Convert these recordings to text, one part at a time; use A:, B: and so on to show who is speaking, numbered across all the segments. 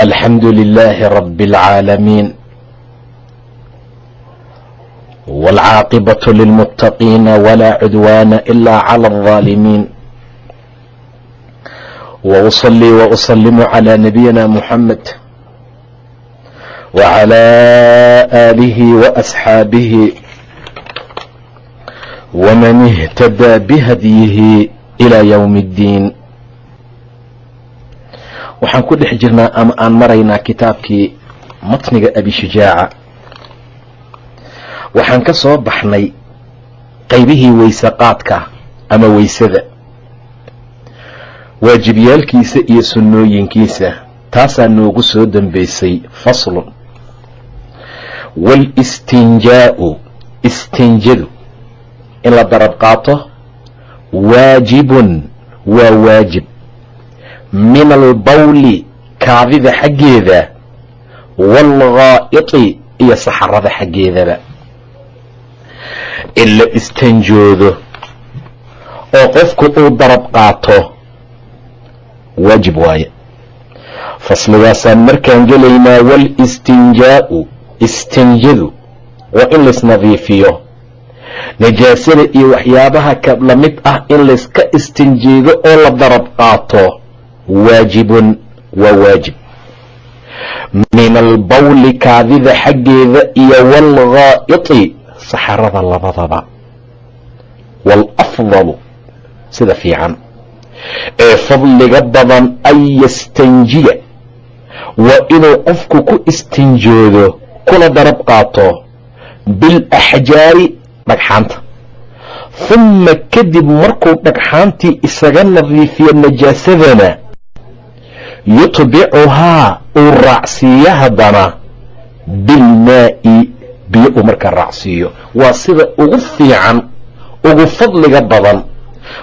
A: الحمد لله رب العالمين والعاقبة للمتقين ولا عدوان إلا على الظالمين وأصلي وأسلم على نبينا محمد وعلى آله وأصحابه ومن اهتدى بهديه إلى يوم الدين waxaan ku dhex jirnaa ama aan maraynaa kitaabkii matniga abishujaaca waxaan ka soo baxnay qaybihii weyse qaadka ama weysada. Waajibyaalkiisa iyo sunnooyinkiisa taasaa noogu soo dambeysay faslun. Walistinjaa'u istinjadu in la darab qaato waajibun waa waajib min albawli kaadida xaggeeda waalghaa'iti iyo saxarada xaggeedaba. In la istanjoodo oo qofku uu darab qaato waajib waaye. Fasligaasaan markaan gelaynaa walistinjaa'u istinjadu waa in laisnadiifiyo najaasada iyo waxyaabaha ka la ah in layska istinjeedo oo la darab qaato waajibun waa waajib. Min albawli kaadida xaggeeda iyo waalghaa'iti saxarada labadaba. Waalafdalu sida fiican ee fadliga badan an yastanjiya. Waa inuu qofku ku istinjoodo kuna darab qaato bilaxjaari dhagxaanta. Humma kadib markuu dhagxaantii isaga nadiifiyo najaasadana yutbicuhaa uu raacsiiyo haddana bilmaa'i biyo uu markaa raacsiiyo. Waa sida ugu fiican ugu fadliga badan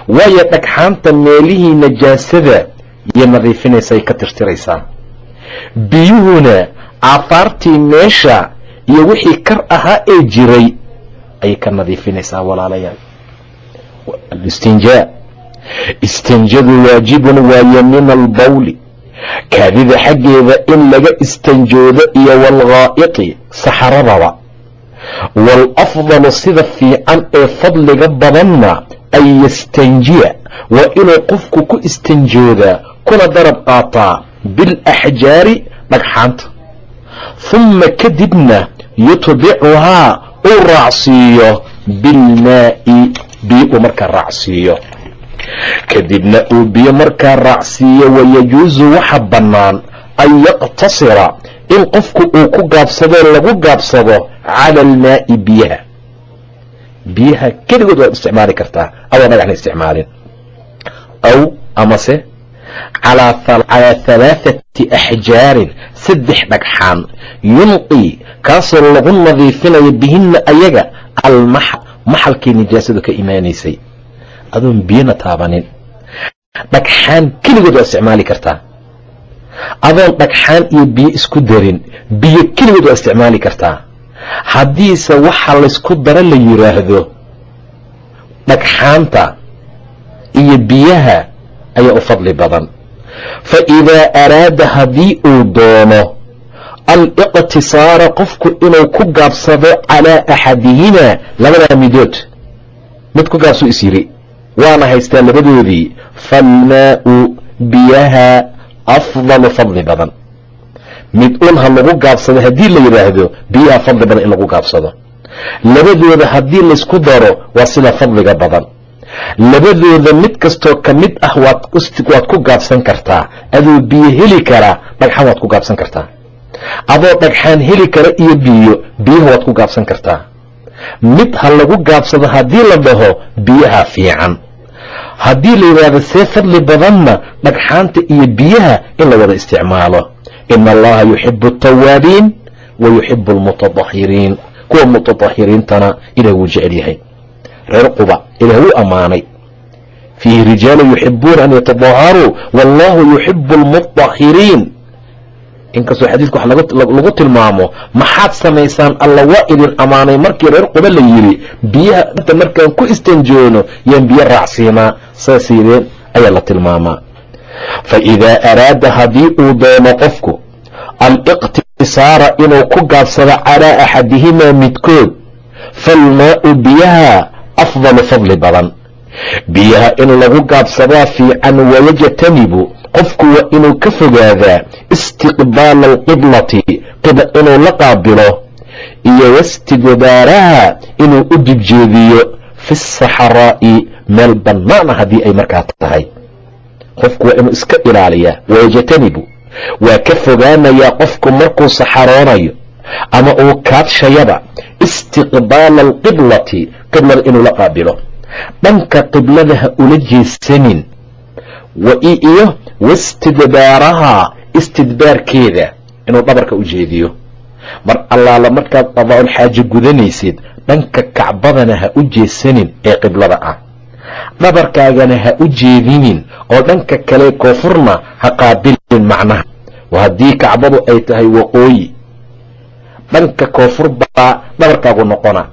A: waayo dhagxaanta meelihii najaasada iyo nadiifinaysa ay ka tirtiraysaa biyuhuna aafaartii meesha iyo wixii kar ahaa ee jiray ayay ka nadiifinaysaa walaalayaal. Alistinjaa istinjadu waajibun waaye min albawli kaadida xaggeeda in laga istanjoodo iyo waalghaa'iti saxaradaba. Waalafdalu sida fiican ee fadliga badanna an yastanjiya. Waa inuu qofku ku istanjoodaa kuna darab qaataa bilaxjaari dhagxaanta. Humma kadibna yutbicuhaa uu raacsiiyo bilmaa'i biyo uu markaa raacsiiyo kadibna uu biyo markaa raacsiiyo wayajuusu waxa bannaan an yaqtasira in qofku uu ku gaabsadoo lagu gaabsado cala almaa'i biyaha. Biyaha keligood waad isticmaali kartaa adoo dhagaxna isticmaalin. Aw amase calaa halaathati axjaarin saddex dhagxaan. Yunqii kaasoo lagu nadiifinayo bihinna ayaga almaxal maxalkii nijaasadu ka imaanaysay adoon biyona taabanin. Dhagxaan keligood waa isticmaali kartaa adoon dhagxaan iyo biyo isku darin biyo keligood waa isticmaali kartaa haddiise waxa laysku daro la yiraahdo dhagxaanta iyo biyaha ayaa u fadli badan. Fa idaa araada haddii uu doono aliqtisaara qofku inuu ku gaabsado calaa axadihimaa labadaa midood. Mid ku gaabsuu is yiri waana haystaa labadoodii falmaau biyaha afdalu fadli badan. Mid un ha lagu gaabsado haddii la yidhaahdo biyaha fadli badan in lagu gaabsado. Labadooda haddii laysku daro waa sida fadliga badan. Labadooda mid kastoo ka mid ah waad ku gaabsan kartaa adoo biyo heli karaa dhagxaan waad ku gaabsan kartaa. Adoo dhagxaan heli kara iyo biyo biyaha waad ku gaabsan kartaa. Mid ha lagu gaabsado haddii la dhaho biyaha fiican haddii la yidhaahdo see fadli badanna dhagxaanta iyo biyaha in la wada isticmaalo. Ina allaha yuxibu altawaabiin wa yuxibu almutatahiriin kuwa mutatahiriintana ilah wuu jecel yahay. Reer quba ilah wuu ammaanay. Fiihi rijaalu yuxibuuna an yatadaharuu wallahu yuxibu almuطahiriin inkastoo xadiidka wax lagu tilmaamo maxaad samaysaan alla waa idin ammaanay markii reer quba la yidhi biyaha inta markaan ku istanjoono yaan biyo raacsiinaa saas yideen ayaa la tilmaamaa fa idaa araada haddii uu doono qofku aliqtisaara inuu ku gaabsado calaa axadihimaa midkood falmaau biyaha afdalu fadli badan. Biyaha in lagu gaabsadaa fiican wayajtanibu qofku waa inuu ka fogaadaa istiqbaala alqiblati qibla inuu la qaabilo iyo wastidbaaraha inuu u dibjeediyo fi saxraa'i meel bannaana haddii ay markaa tahay. Qofku waa inuu iska ilaaliyaa wayajtanibu waa ka fogaanayaa qofku markuu saxaroonayo ama uu kaadshayaba istiqbaala alqiblati qiblada inuu la qaabilo. Dhanka qiblada ha ula jeesanin iyo wastidbaaraha istidbaarkeeda inuu dhabarka u jeediyo. Mar allaala markaad qadaaulxaajo gudanaysid dhanka kacbadana ha u jeesanin ee qiblada ah. Dhabarkaagana ha u jeedinin oo dhanka kale koonfurna ha qaabilin macnaha. Wa haddii kacbadu ay tahay waqooyi dhanka koonfur baa dhabarkaagu noqona.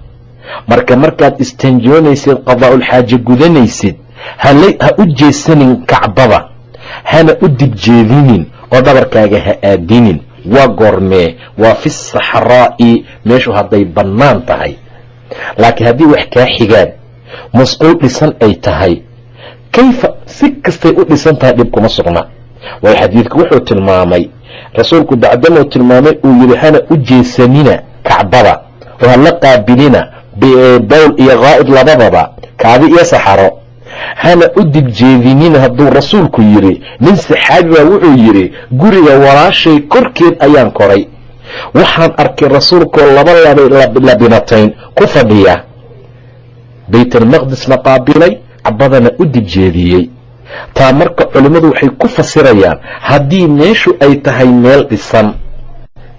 A: Marka markaad istanjoonaysid qadaaulxaajo gudanaysid ha u jeesanin kacbada hana u dibjeedinin oo dhabarkaaga ha aadinin. Waa goormee waa fi saxraa'i meeshu hadday bannaan tahay. Laakiin haddii wax kaa xigaan masquul dhisan ay tahay. Kayfa si kastay u dhisan tahay dhib kuma sugna. Waayo xadiidku wuxuu tilmaamay rasuulku bacdamuu tilmaamay uu yidhi hana u jeesanina kacbada oo hala qaabilina bowl iyo qaa'id labadaba kaadi iyo saxaro hana u dibjeedinin hadduu rasuulku yidhi nin saxaabi baa wuxuu yidhi guriga walaashay korkeed ayaan koray. Waxaan arkay rasuulkoo laba labinatayn ku fadhiya. Baytalmaqdisna qaabilay cabadana u dibjeediyey taa marka culimmadu waxay ku fasirayaan haddii meeshu ay tahay meel dhisan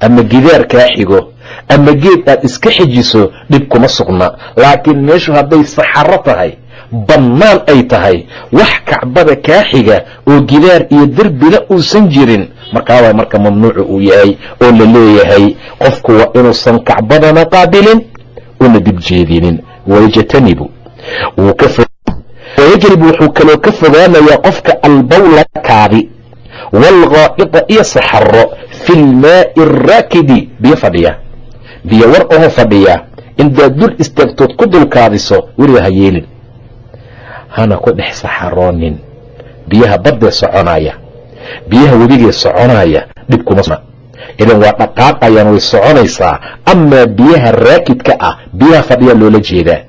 A: ama gidaar kaa xigo ama geed aad iska xijiso dhib kuma sugna. Laakiin meeshu hadday saxaro tahay bannaan ay tahay. Wax kacbada kaa xiga oo gidaar iyo derbila uusan jirin. Markaa waa marka mamnuucu uu yahay oo la leeyahay qofku waa inuusan kacbadana qaabilin una dibjeedinin wayajtanibu wayajribu wuxuu kaloo ka fogaanayaa qofka albawla kaadi waalghaa'ida iyo saxaro fi lmaa'i araakidi biyo fadhiya. Biyo war oho fadhiya. Intaad dul istaagtood ku dulkaadiso weliga ha yeelin hana ku dhex saxaroonin. Biyaha baddee soconaya biyaha webigee soconaya dhib kuma idan waa dhaqaaqayaan way soconaysaa amaa biyaha raakidka ah biyaha fadhiya loola jeedaa.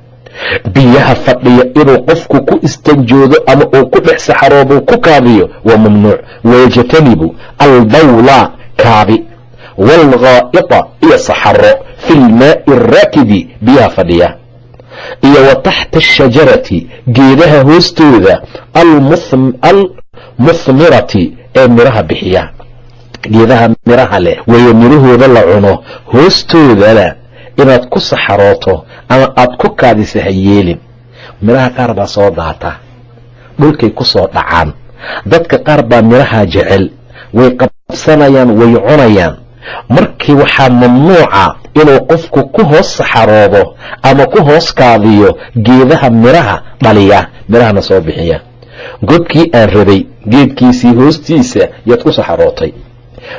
A: Biyaha fadhiya inuu qofku ku istanjoodo ama uu ku dhex saxaroodo ku kaadiyo waa mamnuuc. Wayajtanibu albawla kaadi waalghaa'ita iyo saxaro fi lmaa'i araakidi biyaha fadhiya iyo wa taxta ashajarati geedaha hoostooda almuhmirati ee miraha bixiya. Geedaha miraha leh weeye mirahooda la cuno hoostoodana inaad ku saxarooto ama aad ku kaadisa ha yeelin. Miraha qaar baa soo daata dhulkay ku soo dhacaan. Dadka qaar baa miraha jecel way qabsanayaan way cunayaan. Markii waxaa mamnuuca inuu qofku ku hoos saxaroodo ama ku hoos kaadiyo geedaha miraha dhaliya mirahana soo bixiya. Godkii aan rabay geedkiisii hoostiisa yaad ku saxarootay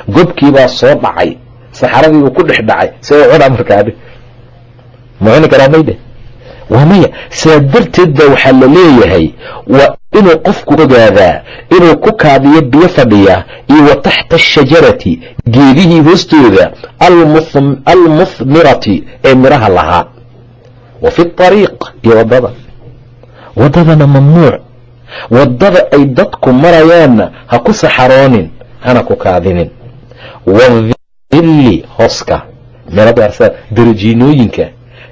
A: gobkiibaa soo dhacay saxaradiibuu ku dhex dhacay see u cunaa markaadi ma karaa maydhe waa maya. Sidaa darteed ba waxaa la leeyahay inuu qofku ogaadaa inuu ku kaadiyo biyo fadhiya iyo wa taxta ashajarati geedihii hoostooda almuhmirati ee miraha lahaa. Wa fi ariiq iyo waddada wadadana mamnuuc. Wadada ay dadku marayaanna ha ku saxaroonin hana ku kaadinin. Wadilli hooska. Darajiinooyinka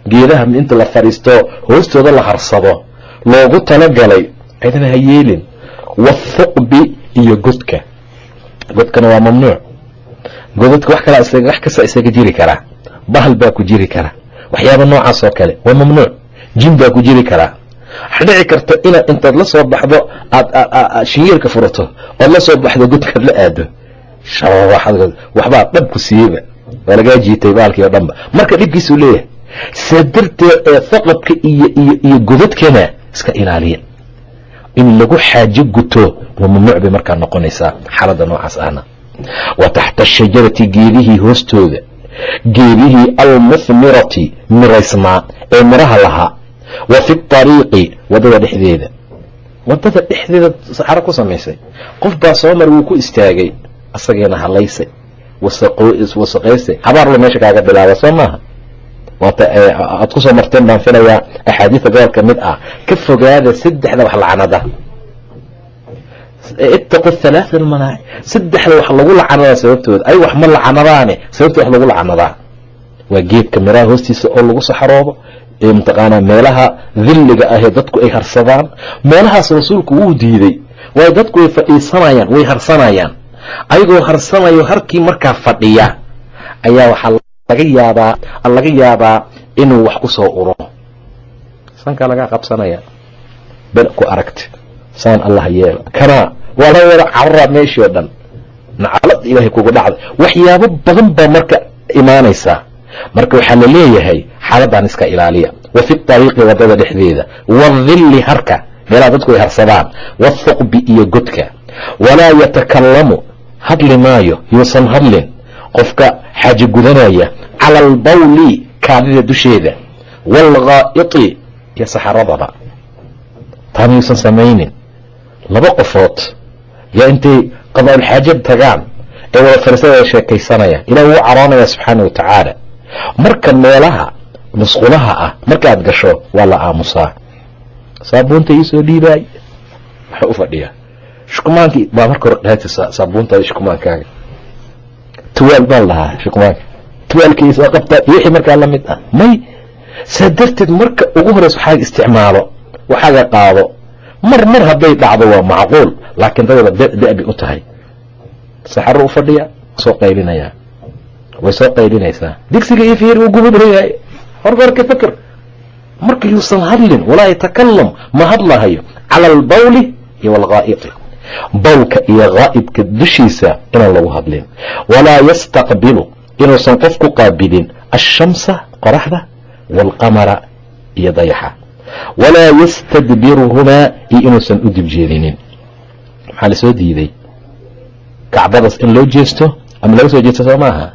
A: geedaha inta la fadhiisto hoostooda la harsado. Loogu talagalay cidna ha yeelin wathuqbi iyo godka. Godkana waa mamnuuc. Godadka wax kala wax kasta isaga jiri karaa bahal baa ku jiri kara. Waxyaaba noocaas oo kale waa mamnuuc. Jin baa ku jiri karaa waxa dhici karta inaad intaad la soo baxdo aad shinyeelka furato ood la soo baxdo godkaad la aado. Waxbaa dhab ku siiyeyba waa lagaa jiitay baalkii oo dhanba marka dhibkiisuu leeyahay saa darteed ee thaqabka iyo iyo iyo godadkana iska ilaaliya in lagu xaajo guto waa mamnuuc bay markaa noqonaysaa xaaladda noocaas ahna. Wa taxta ashajarati geedihii hoostooda geedihii almuthmirati miraysnaa ee miraha lahaa wa fi ariiqi waddada dhexdeeda. Wadada dhexdeeda saxaro ku samaysay. Qof baa soo mar wuu ku istaagay asageena halaysay wasaqaysay. Habaarla meesha kaaga bilaaba soo maaha aad ku soo marteen baan filayaa axaadiida gobol ka mid ah. Ka fogaada saddexda wax lacanada ittaqu halaaa almanaaci saddexda wax lagu lacanadaa sababtooda. Ay wax ma lacanadaane sababta wax lagu lacanadaa waa geedka miraha hoostiisa oo lagu saxaroobo mataqaanaa meelaha dilliga ahee dadku ay harsadaan. Meelahaas rasuulku wuu diiday. Waayo dadku way fadhiisanayaan way harsanayaan. Ayagoo harsanayo harkii markaa fadhiya ayaa waxaa laga yaabaa laga yaabaa inuu wax ku soo uro. Sankaa lagaa qabsanaya bel ku aragti saan allah yeela. Kanaa waa la wada cararaa meeshii oo dhan. Nacalad ilaahay kugu dhacda waxyaabo badan baa marka imaanaysaa. Marka waxaa la leeyahay xaaladdan iska ilaaliya. Wa fi ariiqi waddada dhexdeeda. Wadilli harka meelaha dadku ay harsadaan. Wathuqbi iyo godka. Walaa yatakalamu hadli maayo yuusan hadlin qofka xaaji gudanaya cala albawli kaadida dusheeda waalghaa'iti iyo saxaradaba. Taan yuusan samaynin. Laba qofood yaa intay qadaaulxaajad tagaan ee wada fariisada sheekaysanayaan ilah wuu caroonaya subxaana wa tacaala. Marka meelaha musqulaha ah markaad gasho waa la aamusaa. Saabuunta iisoo dhiibaay. Waxa u fadhiya. Shukumaankii baa marka hore dhaata saabuuntaada shukumaankaaga tuwaal baan lahaa shukumaanka tuwaalkii soo qabtaa wixii markaa la ah. May saa darteed marka ugu horeysa waxaaga isticmaalo waxaaga qaado. Mar mar hadday dhacdo waa macquul laakiin dadaba da-bay u tahay. Saxaro u fadhiya soo qaylinaya way soo qaylinaysaa digsiga iyo fiir uu gubanayahay horka horka fikr marka hadlin walaa yatakalam ma hadlahayo. Cala albawli iyo walghaa'iti bawlka iyo ghaa'ibka dushiisa inaan lagu hadlin. Walaa yastaqbilu inuusan qof ku qaabilin ashamsa qoraxda waalqamara iyo dayaxa. Walaa yastadbiruhumaa iyo inuusan u dibjeedinin. Maxaa la soo diiday? Kacbadas in loo jeesto ama laga soo jeesto soo maaha?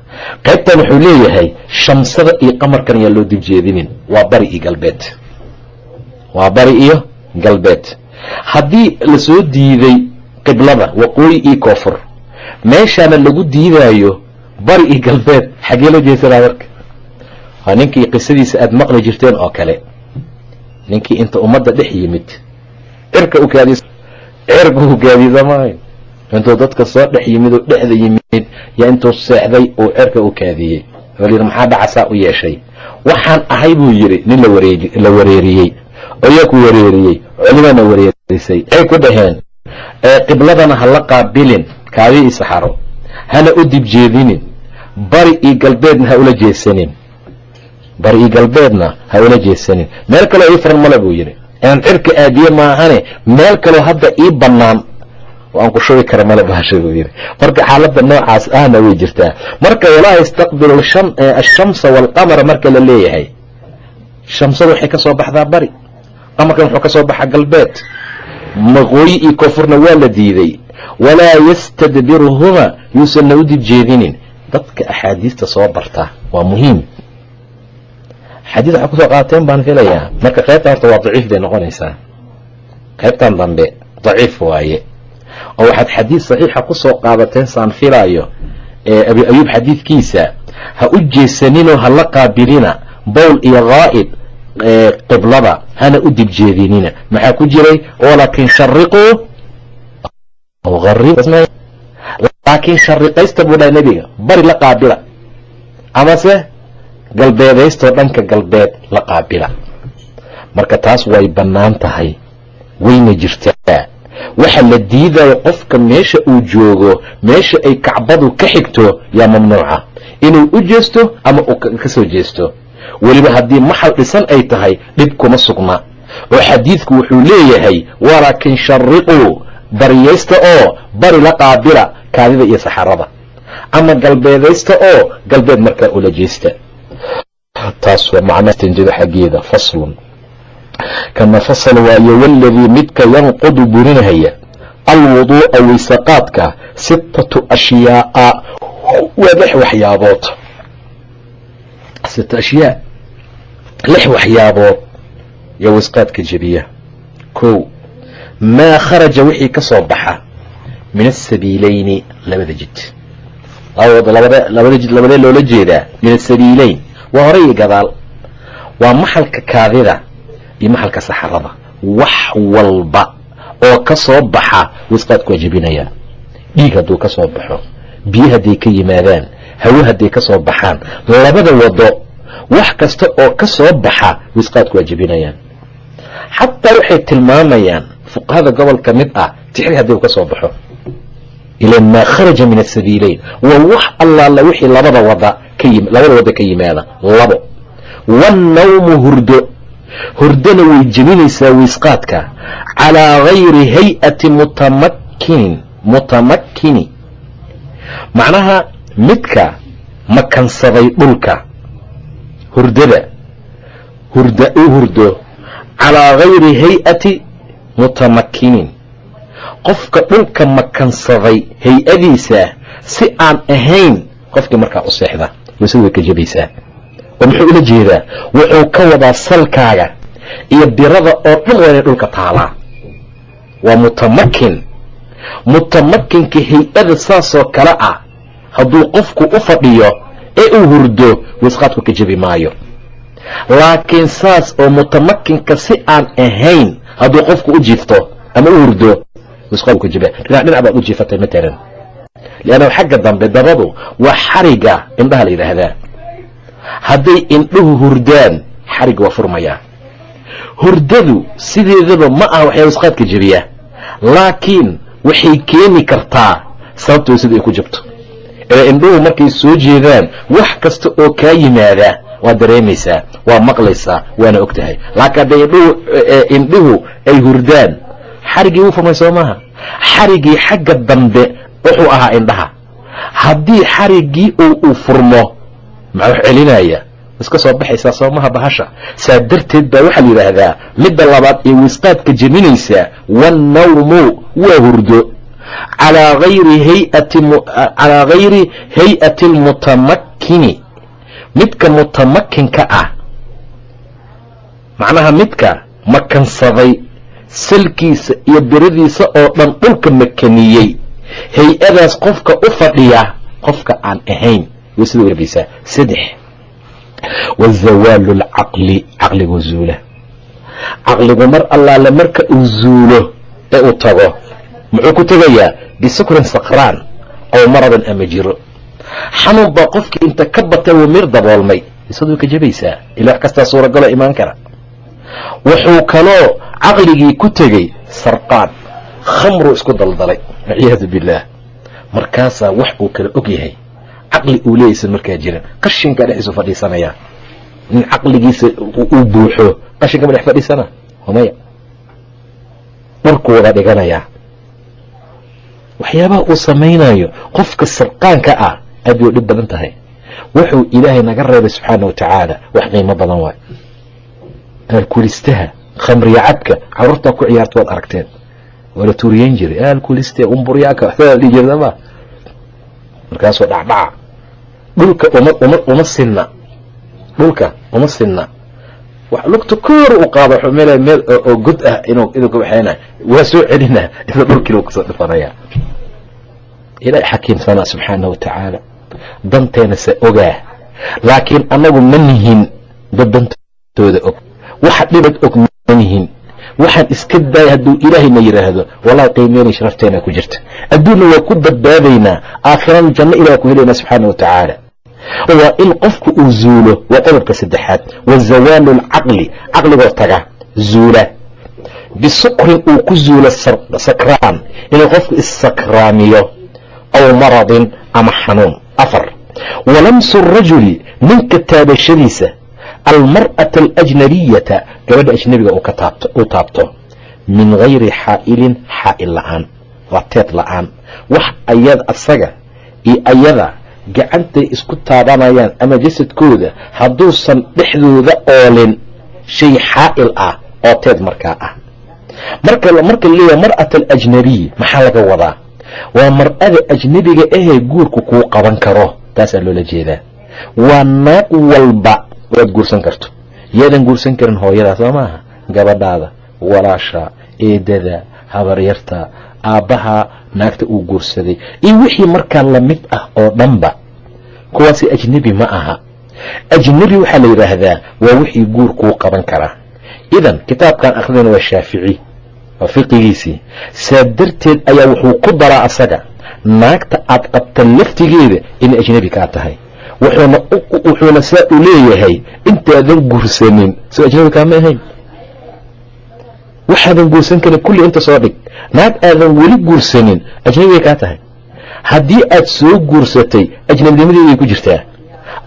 A: Qaybtan wuxuu leeyahay shamsada iyo qamarkan ayaan loo dibjeedinin. Waa bari iyo galbeed. Waa bari iyo galbeed. Haddii la soo diiday qiblada waqooyi iyo koonfur meeshaana lagu diidaayo bari iyo galbeed xaggee loo jeesanaa marka? Waa ninkii qisadiisa aada maqli jirteen oo kale. Ninkii inta ummadda dhex yimid. Cirka u kaadiy cirka u kaadiysa maayo intuu dadka soo dhex yimid oo dhexda yimid yaa intuu seexday uu cirka u kaadiyey oo layidhi maxaa dhacasaa u yeeshay? Waxaan ahay buu yidhi nin la wareeriyey. Oo ku wareeriyey culimana wareerisay. Ay ku dhaheen qibladana ha la qaabilin kaadi i saxaro hana u dib jeedinin bari iyo galbeedna ha ula jeesanin. Bari iyo galbeedna ha ula jeesanin. Meel kaloo ii furan male buu yidhi. Aan cirka aadiye maahane meel kaloo hadda ii bannaan. Aan ku shubi kara male bahasha buu yidhi. Marka xaaladda noocaas ahna way jirtaa. Marka walaa yastaqbilu ashamsa waalqamara marka la leeyahay shamsada waxay ka baxdaa bari. Qamarkan wuxuu ka baxaa galbeed maqooyi iyo koonfurna waa la diiday walaa yastadbiruhuma yuusanna u dib jeedinin dadka axaadiista soo barta waa muhiim axaadiis waxaa ku soo qaateen baan filayaa marka qaybtan horta waa daciif bay noqonaysaa qaybtan dambe daciif waaye oo waxaad xadiid saxiixa ku soo qaadateen saan filaayo ee abi ayuub xadiidkiisa ha u jeesaninoo ha la qaabilina bowl iyo ghaa'ib qiblada. Hana u dib jeedinina. Maxaa ku jiray? Walakin shariquu laakiin shariqaysta buu dhaha nebiga. Bari la qaabila. Amase galbeedaystoo dhanka galbeed la qaabila. Marka taas way bannaan tahay. Wayna jirtaa. Waxa la diidayo qofka meesha uu joogo meesha ay kacbadu ka xigto yaa mamnuuca. Inuu u jeesto ama uu ka soo jeesto weliba haddii maxal dhisan ay tahay dhib kuma sugna. Oo xadiidku wuxuu leeyahay walaakin shariquu baryaysta oo bari la qaabila kaadida iyo saxarada. Ama galbeedaysta oo galbeed markaa ula jeesta. Taas waa macnaa istinjada xaggeeda faslun. Kana fasal waayo waladii midka yanqudu burinahaya alwuduu'a waysaqaadka sittatu ashyaa'a waa lix waxyaabood sita ashyaa lix waxyaabood yo waysqaadka jebiya kow maa kharaja wixii ka soo baxa min asabiilayni labada jid labada jid labadee loola jeedaa min asabiileyn waa hore iyo gadaal waa maxalka kaadida iyo maxalka saxarada wax walba oo ka soo baxa waysqaadku waa dhiig hadduu ka soo baxo biyo hadday ka yimaadaan hawo hadday ka soo baxaan labada wado wax kasta oo ka soo baxa waysqaadku waa jebinayaan. Xataa waxay tilmaamayaan fuqahada gobol ka mid ah tixri haddii uu ka soo baxo. Ila maa kharaja min asabiileyn waa wax allaala wixii labada wada labada wada ka yimaada labo. Wannawmu hurdo. Hurdona way jebinaysaa waysqaadka calaa gayri hay'ati mutamakkinin mutamakkini. Macnaha midka makansaday dhulka hurdada. Hurda u hurdo calaa gayri hay'ati mutamakkinin qofka dhulka makansaday hay'adiisa si aan ahayn qofkii markaa u seexda waysada way ka jebaysaa oo muxuu ula jeedaa? Wuxuu ka wadaa salkaaga iyo birada oo dhan waa dhulka taalaa waa mutamakin. Mutamakinka hay'ada saasoo kale ah hadduu qofku u fadhiyo ee uu hurdo waysqaadku ka jebi maayo. Laakiin saas oo mutamakinka si aan ahayn hadduu qofku u jiifto ama u hurdo dhinac baad u jiifatay matalan lianna xagga dambe dabadu waa xariga indhaha la yidhaahdaa. Hadday indhuhu hurdaan xarigga waa furmayaa hurdadu sideedaba ma aha waxyaa wasqaadka jebiya laakiin waxay keeni kartaa sababta waysada ay ku jabto ee indhuhu markay soo jeedaan wax kasta oo kaa yimaada waad dareemaysaa waa maqlaysaa waana og tahay laakiin hadday indhuhu indhuhu ay hurdaan xariggii wuu furmay soo maaha? Xariggii xagga dambe wuxuu ahaa indhaha. Haddii xariggii uu furmo maxaa wax celinaya iska soo baxaysaa soomaha bahasha. Saa darteed baa waxaa la yidhaahdaa midda labaad ee waysqaadka jeminaysaa wannawmu waa hurdo calaa gayri hayati almutamakkini midka mutamakinka ah macnaha midka makansaday salkiisa iyo biradiisa oo dhan dhulka makaniyey hay'adaas qofka u fadhiya qofka aan ahayn waysada wargeysaa saddex wazawaalu lcaqli caqliguu zuula caqligu mar allaale marka uu zuulo ee uu tago muxuu ku tegayaa bisukrin sakraan ow maradan ama jiro. Xanuun baa qofkii inta ka batay wuu mir daboolmay isaduu ka jabaysaa ila wax kastaa suuragalo imaan kara. Wuxuu kaloo caqligii ku tegey sarqaan khamruu isku daldalay. Walciyaadu billaah. Markaasaa wax uu kala og yahay. Caqli uu leeyaysan markaa jirin qashinkaa dhexdiisu fadhiisanaya. In caqligiisa uu buuxo qashinka ma dhex fadhiisana? Maya dharku wada dhiganayaa waxyaabaha uu samaynayo qofka sarqaanka ah aad bay u dhib badan tahay. Wuxuu ilaahay naga reebay subxaana wa tacaala wax qiimo badan waay. Alkulistaha khamriya cadka caruurtaa ku ciyaarta waad aragteen. Waa la tuuriyeyn jiray. Alkuliste umburyaaka dhihi jirtama markaasoo dhacdhaca. Dhulka uma uma uma sinna. Dhulka uma sinna lugta koor u wuxuu meel meel oo god ah inuu inuu ka waxayna waa soo celina inuu dhulkiina ku soo dhifanaya ilaahay xakiim sana subxaana wa tacaala ogaa. Laakiin annagu ma nihin dad dantooda og. Waxa dhibad og ma nihin. Waxaan iska daaya hadduu ilaahayna yidhaahdo wallahi qiimeynay sharafteena ku jirta. Adduunna waa ku badbaadaynaa aakhirana janno ilah ku helaynaa subxaana wa waa in qofku uu zuulo waa qodobka saddexaad. Wa zawaalu lcaqli caqligoo taga zuula. Bisukrin uu ku zuulo sakraan inuu qofku issakraamiyo aw maradin ama xanuun. Afar walamsu rajuli ninka taabashadiisa almar'ata alajnabiyata gabadha ajnabiga uu taabto min gayri xaa'ilin xaa'il la'aan. Waa teed la'aan. Wax ayad asaga iyo ayada gacantay isku taabanayaan ama jasadkooda hadduusan dhexdooda oolin shay xaa'il ah oo teed markaa ah. Marka marka la leeyahay mar'at alajnabiy maxaa laga wadaa? Waa mar'ada ajnabiga ahee guurku kuu qaban karo taasaa loola jeedaa. Waa naag walba waad guursan karto. Yaadan guursan karin hooyadaa soo maaha? Gabadhaada walaasha eedada habaryarta aabbaha naagta uu guursaday. Iyo wixii markaa la mid ah oo dhanba kuwaasi ajnebi ma aha. Ajnebi waxaa la yidhaahdaa waa wixii guur kuu qaban karaa idan kitaabkan akhriyana waa shaafici waa fiqigiisii. Saa darteed ayaa wuxuu ku daraa asaga naagta aad qabta laftigeeda inay ajnebi kaa tahay. Wuxuuna saa u leeyahay intaadan guursanin soo ajnebi kaama ahayn waxaadan guursan karin kulli inta soo dhig. Naag aadan weli guursanin ajnabigay kaa tahay. Haddii aad soo guursatay ajnabinimadeeday ku jirtaa.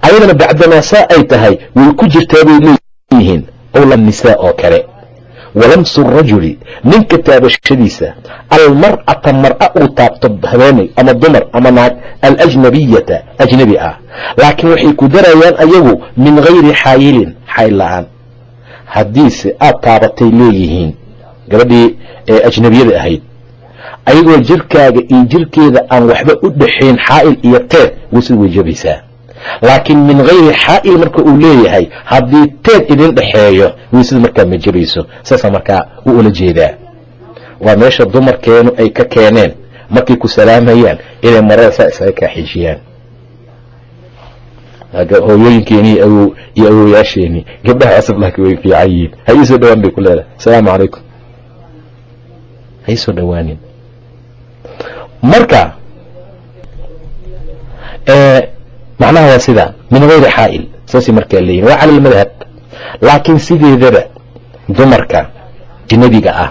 A: Ayadana bacdamaa saa ay tahay way ku jirtaa bay leeyihiin owla nisaa oo kale. Walamsu rajuli ninka taabashadiisa almar'ata mar'a uu taabto habeenay ama dumar ama naag alajnabiyata ajnabi ah. Laakiin waxay ku darayaan ayagu min gayri xaayilin xayl la'aan. Haddiise aad taabatay leeyihiin gabadhii ee ajnabiyada ahayd. Ayagoo jirkaaga iyo jirkeeda aan waxba u dhaxayn xaa'il iyo teed waysid way jabaysaa laakiin min gayri xaa'il marka uu leeyahay haddii teed idin dhexeeyo waysida markaa ma jabayso saasaa markaa u ula jeedaa. Waa meesha dumarkeenu ay ka keeneen markay ku salaamayaan inay marada saa isaga kaaxijiyaan hooyooyinkeeni iyo awoyaasheeni gabdhaha asablaka way fiican yihiin. Ha iisoo dhawaan bay ku leedahay. Asalaamu calaykum ha iisoo dhawaanin. Marka macnaha waa sidaa min gayri xaa'il saasay markaa leeyihiin waa cala almadhab laakiin sideedaba dumarka jinabiga ah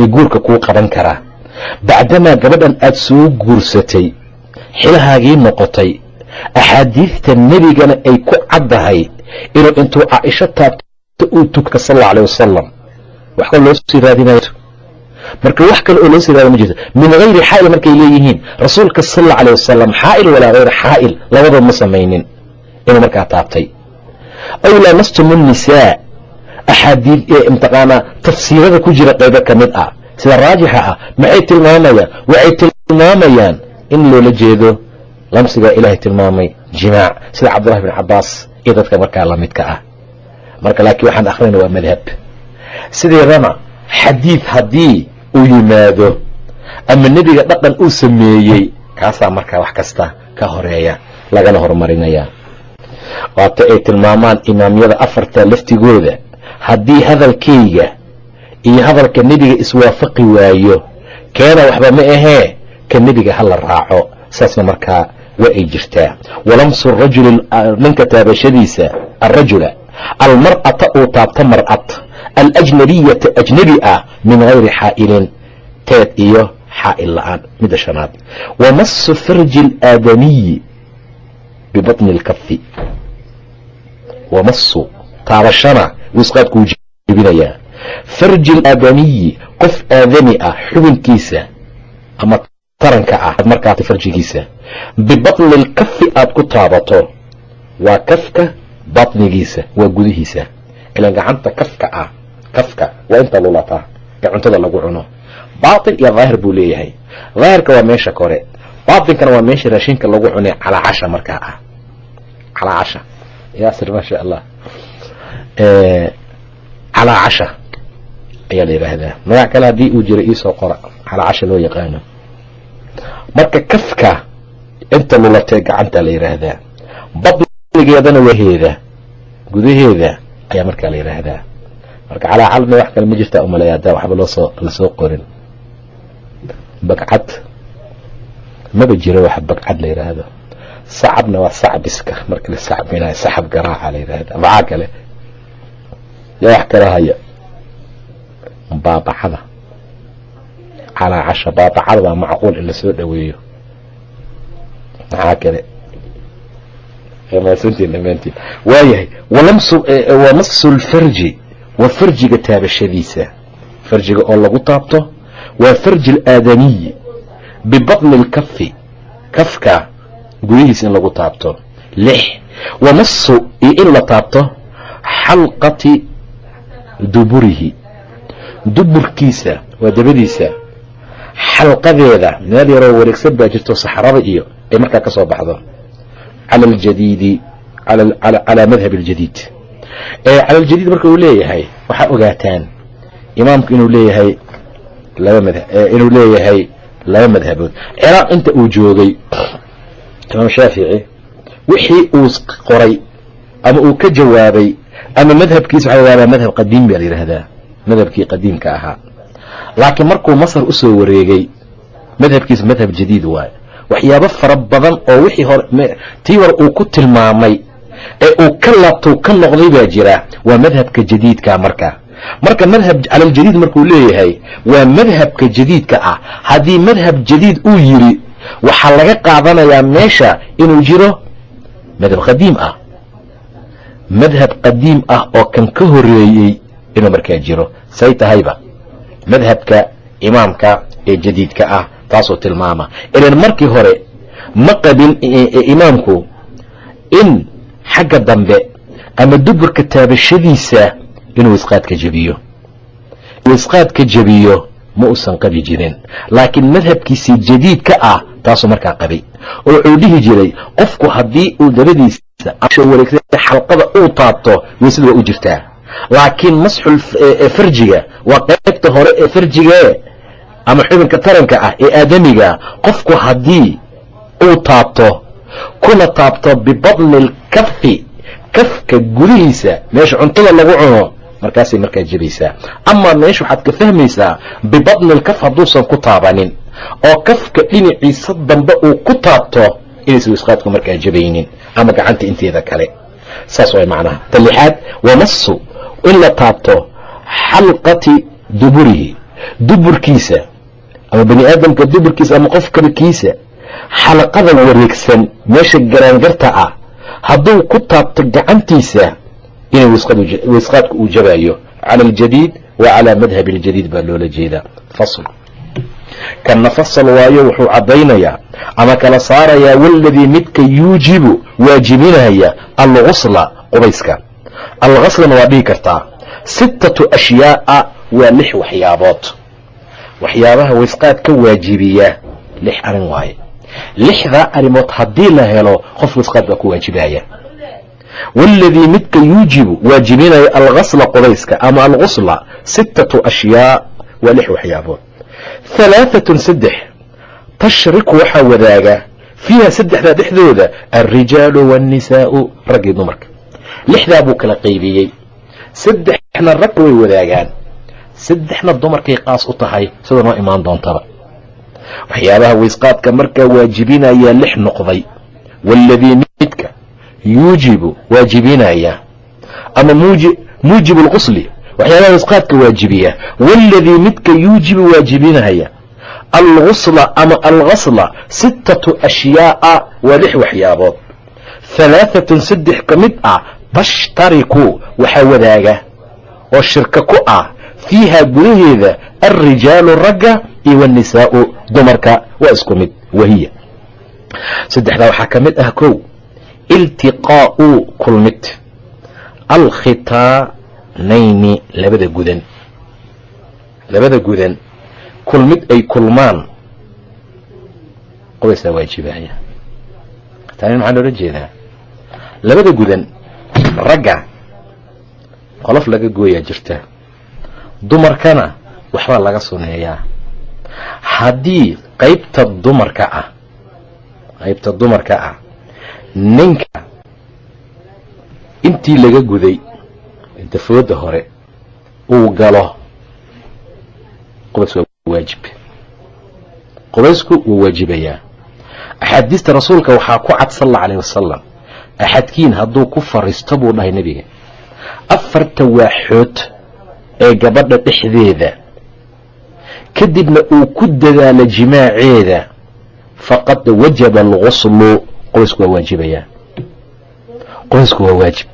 A: ee guurka kuu qaban karaa bacdamaa gabadhan aad soo guursatay xilahaagii noqotay axaadiidta nebigana ay ku caddahay inuu intuu caaisho taabto uu tugta sal alla alay wasalam wax loo sii raadinayo marka wax kale oo loo sii raada ma jirto. Min hayri xaa'il markay leeyihiin rasuulka sal alla alay wasalam xaa'il walaa hayr xaa'il labadood ma samaynin inuu markaa taabtay. Aw lamastum nisaa. Axaadiid ee imtiqaanaa tafsiirada ku jira qaybo ka mid ah sida raajixa ah maxay tilmaamayaan? Waxay tilmaamayaan in loola jeedo lamsigaa ilaahay tilmaamay jimaac sida cabdullahi bin cabaas iyo dadka markaa lamidka ah. Marka laakiin waxaan akhrina waa madhab. Sideedana xadiid haddii uu yimaado ama nebiga dhaqan uu sameeyey kaasaa markaa wax kasta ka horreeya lagana horumarinaya waata ay tilmaamaan imaamyada afarta laftigooda haddii hadalkayga iyo hadalka nebiga iswaafaqi waayo keena waxba ma ahee ka nebiga hala raaco saasna markaa waa ay jirtaa. Walamsu rajuli ninka taabashadiisa arajula almar'ata uu taabto mar'ad alajnabiyata ajnabi ah min gayri xaa'ilin teed iyo xaa'il la'aan midda shanaad wamasu farji alaadamiyi bibatni اlkafi wamasu taabashana wisqaadkuu jebinayaa farji alaadamiyi qof aadami ah xubinkiisa ama taranka ah markaa farjigiisa bibatni اlkafi aad ku taabato waa kafka batnigiisa waa gudihiisa ilan gacanta kafka ah kafka waa inta lulataa ee cuntada lagu cuno. Baatin iyo daahir buu leeyahay. Daahirka waa meesha kore. Baatinkana waa meesha raashinka lagu cunay calaa casha markaa ah. Calaa casha. Yaasir maasha allah calaa ayaa la yidhaahdaa magac kale haddii uu jiro iisoo qora calaa loo yaqaano. Marka kafka inta lulatee gacanta la yidhaahdaa batnigeedana waheeda gudaheeda ayaa markaa la yidhaahdaa marka calaa calna wax kale ma jirtaa umalaya haddaa waxba loosoo la soo qorin. Bagcad maba jiro waxa bagcad la yidhaahdo sacabna waa sacbiska marka la sacbinayo saxab garaaca la yidhaahda maxaa kale yaa wax kala haya. Baabacada. Calaa casha baabacada waa macquul in la soo dhoweeyo maxaa kale. Maasantiin dhamaantiin waayahay wamasu lfarji waa farjiga taabashadiisa. Farjiga oo lagu taabto. Waa farji alaadamiyi bibatni lkafi kafka gudihiisa in lagu taabto. Lix. Wamasu iyo in la taabto. Xalqati duburihi. Duburkiisa waa dabadiisa. Xalqadeeda meel yaroo wareegsan baa jirto saxrada iyo ay markaa ka soo baxdo. Cala aljadiidi calaa madhab aljadiid cala aljadiid marka uu leeyahay waxaa ogaataan imaamku inuu leeyahay laba madh inuu leeyahay laba madhabood. Ciraaq inta uu joogay imaam shaafici wixii uu qoray ama uu ka jawaabay ama madhabkiisa waxa yahahdaa madhab qadiim baa la yidhaahdaa madhabkii qadiimka ahaa. Laakiin markuu masar u soo wareegay madhabkiisa madhab jadiid waayo waxyaabo fara badan oo wixii hore tii hore uu ku tilmaamay ee uu ka laabtou ka noqday baa jira. Waa madhabka jadiidka marka. Marka madhab calaljadiid markuu leeyahay waa madhabka jadiidka ah. Haddii madhab jadiid uu yiri waxaa laga qaadanayaa meesha inuu jiro madhab qadiim ah. Madhab qadiim ah oo kan ka horeeyey inuu markaa jiro. Say tahayba. Madhabka imaamka ee jadiidka ah taasuu tilmaama. Ilan markii hore ma qabin imaamku in xagga dambe ama duburka taabashadiisa inuu isqaadka jebiyo. Isqaadka jebiyo ma uusan qabi jirin laakiin madhabkiisii jadiidka ah taasuu markaa qabay. Oo wuxuu dhihi jiray qofku haddii uu dabadiisa xalqada uu taabto weysada waa u jirtaa. Laakiin masxul farjiga waa qaybta hore ee farjigee ama xubinka taranka ah ee aadamiga qofku haddii uu taabto kuna taabto bibatni lkafi kafka gudihiisa meesha cuntada lagu cuno markaasay markaa jebaysaa amaa meesha waxaad ka fahmaysaa bibatni lkaf hadduusan ku taabanin oo kafka dhinaciisa dambe uu ku taabto inaysan wisqaadku markaa jebaynin ama gacanta inteeda kale. Saas way macnaha. Ta lixaad wamasu in la taabto xalqati duburihi duburkiisa ama bani aadamka duburkiisa ama qof kabakiisa xalaqada wareegsan meesha garaangarta ah hadduu ku taabto gacantiisa inay wisqaadku uu jabayo cala aljadiid wa calaa madhabi aljadiid baa loola jeedaa. Fasl. Kana fasal waayo wuxuu caddaynayaa ama kala saarayaa waladii midka yuujibu waajibinaya algusla qubayska. Alghaslana waa dhihi kartaa sittatu ashyaaa waa lix waxyaabood. Waxyaabaha wisqaad ka waajibiya lix arrin waaye lixdaa arrimood haddii la helo qof wisqaad baa ku waajibaya. Waladii midka yuujibu waajibinaya alghasla qubayska ama algusla sittatu ashyaa waa lix waxyaabood. Halaaatun saddex tashriku waxaa wadaaga fiiha saddexdaa dhexdooda alrijaalu waannisaau raggii dumarka. Lixdaa buu kala qaybiyey. Saddexna rag way wadaagaan. Saddexna dumarkay qaas u tahay sida noo imaan doontaba waxyaabaha waysqaadka markaa waajibinayaa lix noqday. Waaladii midka yuujibu waajibinaya. Ama muujibu lqusli waxyaabaha waysqaadka waajibiya. Waaladii midka yuujibu waajibinaya. Algusla ama alghasla sittatu ashyaaa waa lix waxyaabood. Halaaatun saddex ka mid ah tashtariku waxaa wadaaga. Oo shirka ku ah fiiha gudaheeda alrijaalu ragga iyo wanisaau dumarka waa isku mid wahiya. Saddexdaa waxaa ka mid ah kow iltiqaa'u kulmid. Alkhitaanayni labada gudan. Labada gudan. Kulmid ay kulmaan. Qubaysaa waajibaya khitaaneyn maxaa loola jeedaa? Labada gudan. Ragga. Qolof laga gooyaa jirta. Dumarkana waxbaa laga suneeyaa haddii qaybta dumarka ah qaybta dumarka ah ninka intii laga guday dafooda hore uu galo qubays waa waajib. Qubaysku wuu waajibayaa. Axaadiista rasuulka waxaa ku cad sal alla alayh wasalam axadkiin hadduu ku fariisto buu dhahay nebiga. Afarta waaxood ee gabadha dhexdeeda kadibna uu ku dadaalo jimaaceeda faqad wajaba alguslu qoysku waa waajibayaa. Qoysku waa waajib.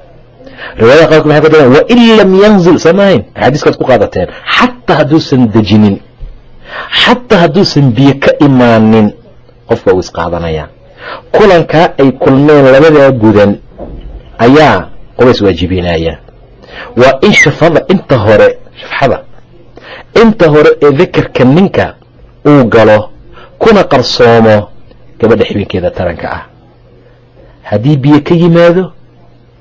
A: Riwaayada qaarkood maxay ka dagan wain lam yanzil samahayn axaadiiskaad ku qaadateen. Xataa hadduusan dejinin xataa hadduusan biyo ka imaanin qofka uu isqaadanayaa kulankaa ay kulmeen labadaa gudan ayaa qobays waajibinaya. Waa in shafada inta hore shafxada inta hore ee dakarka ninka uu galo kuna qarsoomo gabadha xibinkeeda taranka ah. Haddii biyo ka yimaado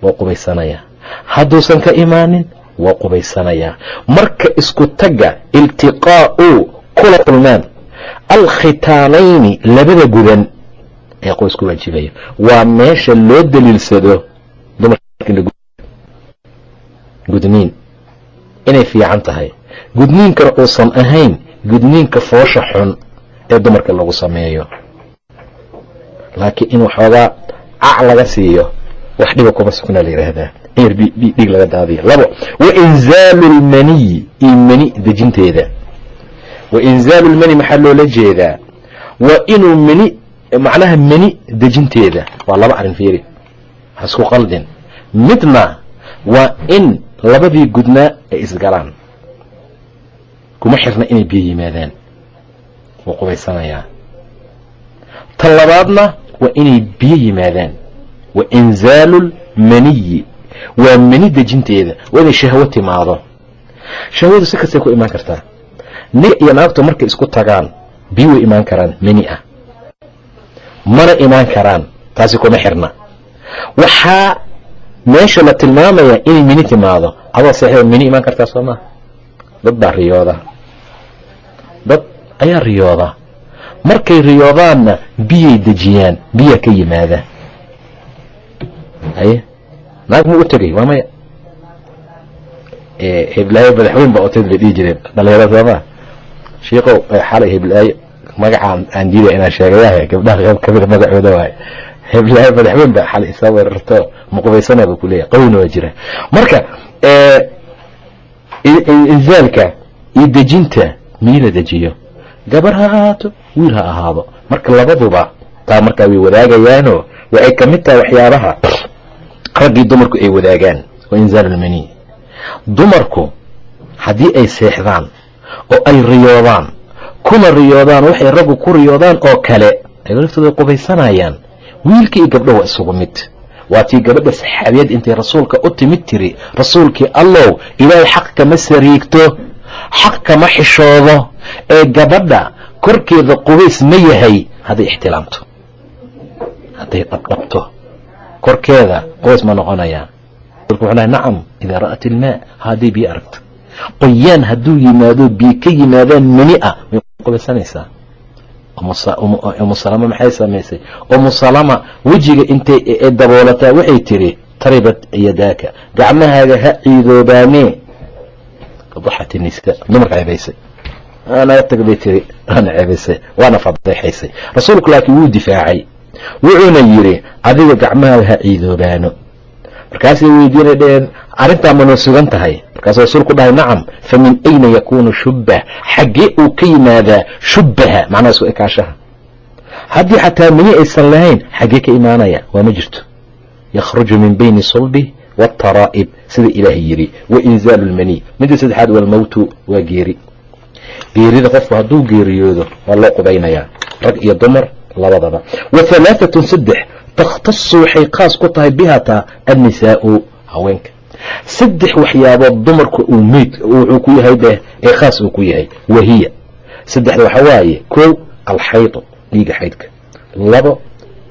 A: waa qubaysanayaa hadduusan ka imaanin waa qubaysanayaa marka isku tagga iltiqaa'u kula kulmaan alkhitaanayni labada gudan ee qoysku waajibaya. Waa meesha loo daliilsado gudniin inay fiican tahay. Gudniinkana uusan ahayn gudniinka foosha xun ee dumarka lagu sameeyo. Laakiin in waxoogaa cac laga siiyo wax dhiba kuma sugna la yidhaahdaa yar dhiig laga daadiyo. Labo wa inzaalu lmaniyi iyo mani dejinteeda. Wa inzaalu lmani maxaa loola jeedaa? Waa inuu mani macnaha mani dejinteeda. Waa laba arrin fiiri. Ha isku qaldin. Midna waa in labadii gudnaa ay isgalaan kuma xirna inay biyo yimaadaan. Wuu qubaysanayaa. Tan labaadna waa inay biyo yimaadaan. Wa inzaalu lmaniyi waa mani dejinteeda. Waa inay shahwo timaado. Shahwadu si kastay ku imaan kartaa. Nig iyo naagtu markay isku tagaan biyo way imaan karaan mani ah. Mana imaan karaan. Taasi kuma xirna. Waxaa meesha la tilmaamayaa inay mini timaado. Adoo seexda mini imaan kartaa soo maa dad baa riyooda. Dad ayaa riyooda. Markay riyoodaanna biyay dejiyaan biyaa ka yimaada haye naag muu u tegay waa maya. Heblaayo madaxweyn baa otad bay dhihi jireen. Dhalinyarada soomaa shiikow xalay heblaayo magacaan aan diidaya inaan sheegayahe gabdhaha qeyb kamida magacooda waaye heblaayo madaxweyn baa xalay isaa weerarto muqubaysanaa ba kuleeyahy qawna waa jira. Marka inzaalka iyo dejinta mii la dejiyo? Gabar ha ahaato wiil ha ahaado. Marka labaduba taa markaa way wadaagayaanoo waxay ka tahay waxyaabaha raggii dumarku ay wadaagaan waa inzaal lmani dumarku haddii ay seexdaan oo ay riyoodaan kuna riyoodaan waxay raggu ku riyoodaan oo kale ay laftooda qubaysanayaan wiilka iyo gabdho waa isugu mid. Waa tii gabadha saxaabiyad intay rasuulka u timid tiri rasuulkii allow ilaahay xaq kama sariigto xaq kama xishoodo ee gabadha korkeeda qubays ma yahay. Hadday ixtilaamto. Hadday dhabdhabto. Korkeeda qubays ma noqonayaa wuxuu dhahay nacam idaa ra'at ilmaa hadday biyo aragto qoyaan hadduu yimaado biyo ka yimaadaan mani ah way qubaysanaysaa umu salama maxay samaysay umu salama wejiga intay daboolataa waxay tiri taribat yadaaka gacmahaaga ha ciidoobaanee daxat nisa dumarka ceebaysay. Tag bay tiri waana ceebaysay waana fadeexaysay. Rasuulku laakiin wuu difaacay. Wuxuuna yidhi adiga gacmahaaga ha ciidoobaano markaasay weydiina dheheen arrintaa manoo sugan tahay. Markaasuu rasuulku dhahay nacam fa min ayna yakuunu shubbah xaggee uu ka yimaadaa shubbaha macnaha isku ekaashaha. Haddii xataa mani aysan lahayn xaggee ka imaanaya waa ma jirto. Yakhruju min bayni sulbi waataraa'ib sida ilaahay yidhi wa inzaalu lmani midda saddexaad walmowtu waa geeri. Geerida qofku hadduu geeriyoodo waa loo qubaynayaa. Rag iyo dumar labadaba. Wa halaaatun saddex takhtasu waxay khaas ku tahay bihataa annisaau haweenka. Saddex waxyaabood dumarku uu meyd wuxuu ku yahay deh ee khaas uu ku yahay wahiya saddexda waxaa waaye kow alxaydu dhiiga xaydka. Labo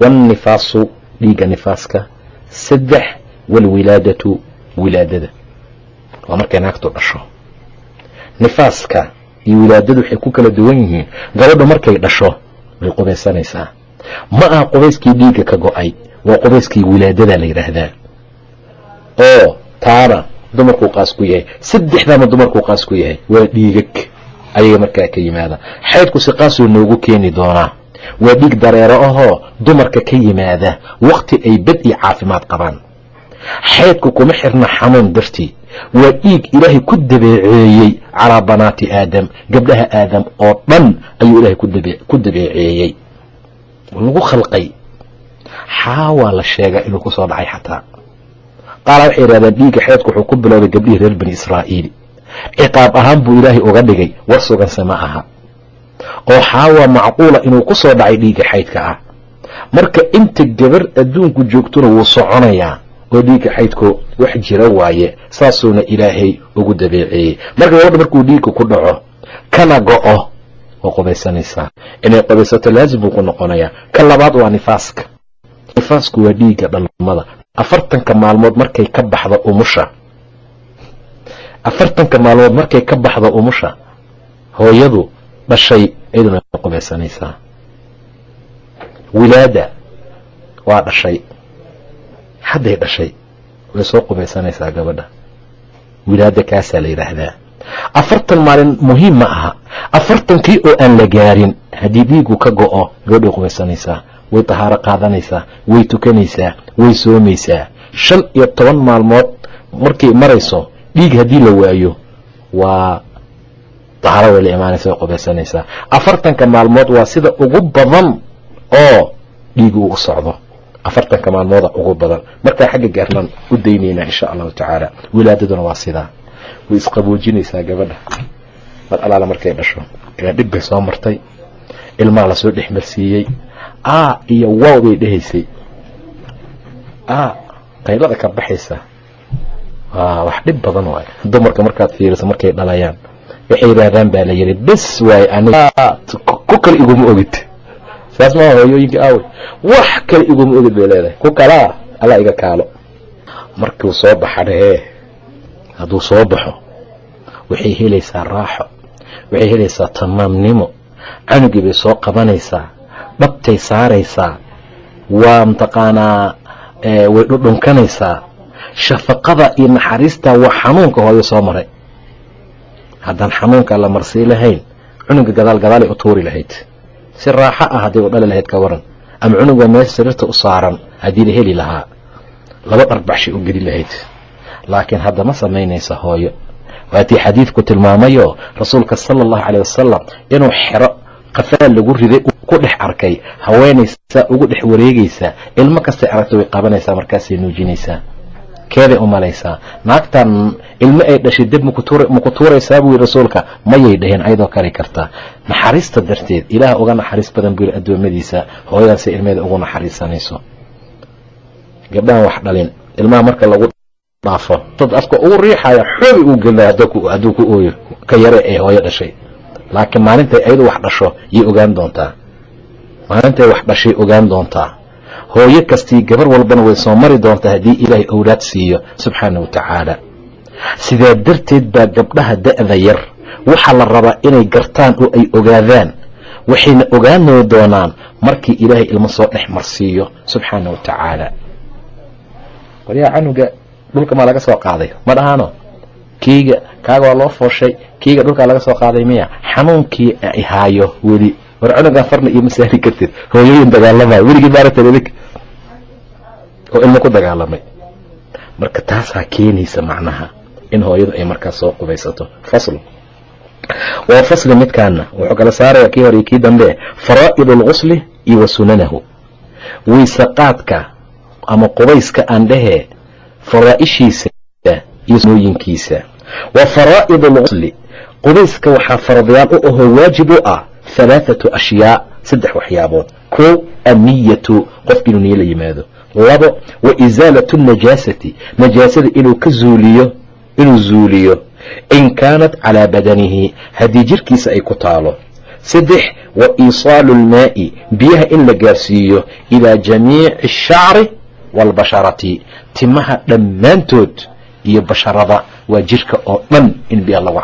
A: wannifaasu dhiiga nifaaska. Saddex walwilaadatu wilaadada. Waa markay naagtu dhasho. Nifaaska iyo wilaadadu waxay ku kala duwan yihiin. Gabadha markay dhasho way qubaysanaysaa. Ma aha qubayskii dhiigga ka go'ay waa qubayskii wilaadada la yidhaahdaa. Oo taana dumarkuu qaas ku yahay. Saddexdaama dumarkuu qaas ku yahay waa dhiigag. Ayaga markaa ka yimaada. Xaydku si qaasuu noogu keeni doonaa. Waa dhiig dareero ahoo dumarka ka yimaada. Wakti ay bad iyo caafimaad qabaan xeydku kuma xirna xanuun dartii. Waa dhiig ilaahay ku dabeeceeyey calaa banaati aadam gabdhaha aadam oo dhan ayuu ilaahay ku dabeeceeyey. Lagu khalqay. Xaawaa la sheegaa inuu ku soo dhacay xataa. Qaala waxay yidhahdeen dhiigga xeydku wuxuu ku bilowday gabdhihii reer bani israa'iil. Ciqaab ahaan buu ilaahay uga dhigay war suganse ma aha. Oo xaawa macquula inuu ku soo dhacay dhiigga xaydka ah. Marka inta gabar adduunku joogtona wuu soconayaa oo dhiigga xaydku wax jira waaye saasuuna ilaahay ugu dabeeceeyey. Marka gabadha markuu dhiigga ku dhaco kana go-o waa qubaysanaysaa. Inay qubaysato laazim buu ku noqonayaa. Ka labaad waa nifaaska. Nifaasku waa dhiigga dhalmada. Afartanka maalmood markay ka baxdo umusha afartanka maalmood markay ka baxdo umusha hooyadu dhashay iyaduna qubaysanaysaa. Wilaada waa dhashay hadday dhashay way soo qubaysanaysaa gabadha. Wilaada kaasaa la yidhaahdaa. Afartan maalin muhiim ma aha. Afartankii oo aan la gaarin haddii dhiigu ka go-o gabadh way qubaysanaysaa way tahaaro qaadanaysaa way tukanaysaa way soomaysaa. Shan iyo toban maalmood markay marayso dhiig haddii la waayo waa tahaaro way la imaanaysa way qubaysanaysaa afartanka maalmood waa sida ugu badan oo dhiig u socdo afartanka maalmooda ugu badan. Markaa xagga gaarnaan u daynaynaa insha allahu tacaala. Wilaadaduna waa sidaa. Way isqaboojinaysaa gabadha. Mar alaala markay dhasho ilaa dhib bay soo martay. Ilmaha la soo dhexmarsiiyey a iyo wow bay dhehaysay a qaylada ka baxaysa. Wax dhib badan waay. Dumarka markaad fiiriso markay dhalayaan waxay yidhaahdaan baa la yidhi bes waaye aniga. Ku kale iguma ogid saas maa hooyooyinka aawey wax kale iguma ogid bay leedahay. Ku kalaa alla iga kaalo. Markuu soo baxa dhehee hadduu soo baxo waxay helaysaa raaxo waxay helaysaa tamaamnimo canugii bay soo qabanaysaa dhabtay saaraysaa waa mataqaanaa way dhudhunkanaysaa shafaqada iyo naxariista waa xanuunka hooyo soo maray. Haddaan xanuunka la marsii lahayn cunuga gadaal gadaalay u tuuri lahayd si raaxo ah hadday u dhali lahayd ka waran. Ama cunuga meesha sariirta u saaran haddii la heli lahaa. Laba dharbaxshay u geli lahayd. Laakiin hadda ma samaynaysa hooyo. Waatii xadiidku tilmaamayo rasuulka sala allahu caleyh wasalam inuu xero qafaal lagu riday ku dhex arkay haweenaysaa ugu dhex wareegaysaa ilmo kastay aragta way qabanaysaa markaasay nuujinaysaa keeday u malaysaa? Naagtan ilmo ay dhashay deb maku tuuraysaa buu yidhi rasuulka mayay dhaheen ayadoo kari kartaa naxariista darteed ilaah uga naxariis badan buu yidhi addoommadiisa hooyadaasay ilmeeda ugu naxariisanayso. Gabdhahan wax dhalin ilmaha marka lagu dhaafo dad afka ugu riixaya xoobi uu gelna hadduu ku ooyo ka yare ee hooyo dhashay. Laakiin maalintay ayadu wax dhasho yay ogaan doontaa. Maalintay wax dhashay ogaan doontaa hooyo kastii gabar walbana way soo mari doontaa haddii ilaahay owlaad siiyo subxaana wa tacaala. Sidaa darteed baa gabdhaha da'da yar waxaa la rabaa inay gartaan oo ay ogaadaan waxayna ogaano doonaan markii ilaahay ilmo soo dhex marsiiyo subxaana wa tacaala. Waryaa canuga dhulka maa laga soo qaaday ma dhahaano? Kiiga kaaga waa loo fooshay kiiga dhulkaa laga soo qaaday miya xanuunkii ay haayo weli war cunugan farna iyo ma saari kartid. Hooyooyin dagaalamaya weligii maaragtay oo ilmo ku dagaalamay. Marka taasaa keenaysa macnaha in hooyadu ay markaas soo qubaysato. Fasl. Waa fasli midkaana wuxuu kala saaraya kii hore iyo kii dambe. Faraa'id alqusli iyo wa sunanahu weyse qaadka ama qubayska aan dhehee faraa'ishiisa iyo sunooyinkiisa wa faraa'id alqusli qubayska waxaa faradayaal u ahoo waajib u ah halaathatu ashyaa saddex waxyaabood kow anniyatu qofki inuu niyo la yimaado labo wa isaalatu najaasati najaasada inuu ka zuuliyo inuu zuuliyo in kaanat calaa badanihi haddii jirkiisa ay ku taalo saddex wa iisaalu lmaa'i biyaha in la gaarsiiyo ilaa jamiici ashacri waalbasharati timaha dhammaantood iyo basharada waa jirka oo dhan in biya lagu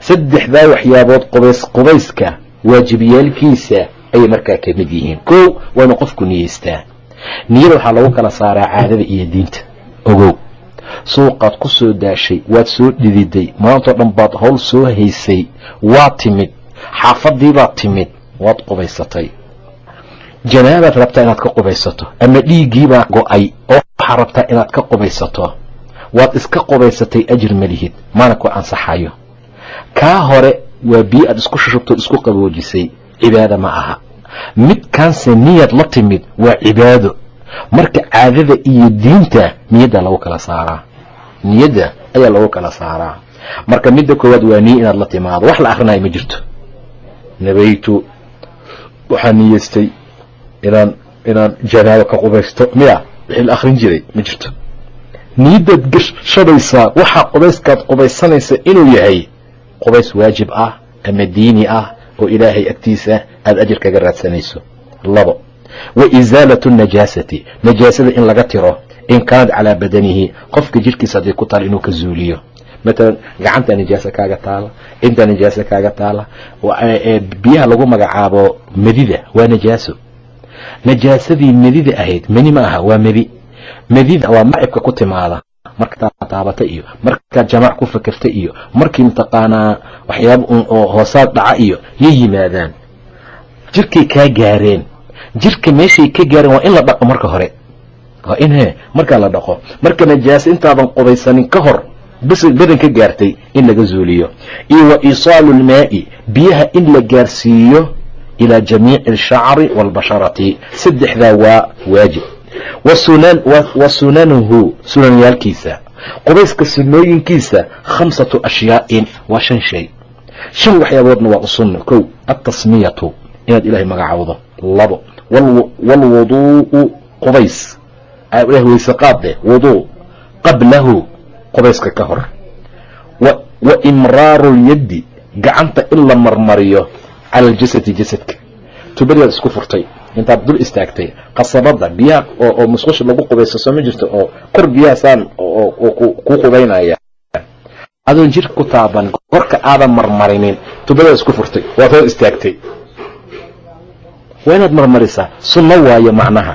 A: saddexdaa waxyaabood qubays qubayska waajibyaalkiisa ayay markaa ka mid yihiin. Kow waa qofku niyeystaa niyada waxaa lagu kala saaraa caadada iyo diinta. Ogow suuqaad ku soo daashay waad soo dhididay maantao dhan baad howl soo haysay waa timid xaafadiibaad timid waad qubaysatay. Janaabaad rabtaa inaad ka qubaysato ama dhiiggiibaa go'ay oo waxaa rabtaa inaad ka qubaysato. Waad iska qubaysatay ajir malihid mana ku ansaxayo kaa hore waa biyo aad isku shushubto isku qaboojisay cibaado ma aha. Midkaanse niyad la timid waa cibaado. Marka caadada iyo diinta niyadda lagu kala saaraa. Niyadda ayaa lagu kala saaraa. Marka midda koowaad waa niya inaad la timaado. Wax la akrinayo ma jirto. Nabaytu waxaa niyeystay inaan inaan janaabo ka qubaysto. Miya wixii la akrin jiray ma jirto. Niyaddaad gashabaysaa waxaa qubayskaad qubaysanaysa inuu yahay qubays waajib ah ama diini ah oo ilaahay agtiisa aada ajir kaga raadsanayso. Labo wa isaalatu najaasati najaasada in laga tiro in kaanad calaa badanihi qofka jirkiisa hadday ku taala inuu ka zuuliyo. Matalan gacantaa nijaasa kaaga taala intaa nijaasa kaaga taala biyaha lagu magacaabo medida waa najaaso. Najaasadii medida ahayd meni ma aha waa medi. Medida waa macibka ku timaada markaa taabata iyo markaad jamaac ku fakerta iyo markii mataqaanaa waxyaaba oo hoosaad dhaca iyo yay yimaadaan. Jirkay kaa gaareen. Jirka meeshay ka gaareen waa in la dhaqo marka hore. Waa in he markaa la dhaqo. Marka najaasa intaadan qubaysanin ka hor badan ka gaartay in laga zuuliyo. Iyo wa iisaalu lmaa'i biyaha in la gaarsiiyo ilaa jamiici alshacri waalbasharati saddexdaa waa waajib wa sunanuhu sunanyaalkiisa. Qubayska sunnooyinkiisa khamsatu ashyaa'in waa shan shay. Shan waxyaaboodna waa u sunno kow altasmiyatu inaad ilaahay magacawdo labo waalwuduu'u qubays. Ilahay weyse qaadde wuduu qablahu qubayska ka hor. Wa imraaru lyaddi gacanta in la marmariyo cala aljasadi jasadka. Tubadaad isku furtay intaad dul istaagtay qasabada biyaha oo musqusha lagu qubaysto soo ma jirto oo kor biyahaasaan ku qubaynaya. Adoon jirka ku taaban korka aadan marmarinin tubadaad isku furtay waad istaagtay. Waa inaad marmarisaa sunno waayo macnaha.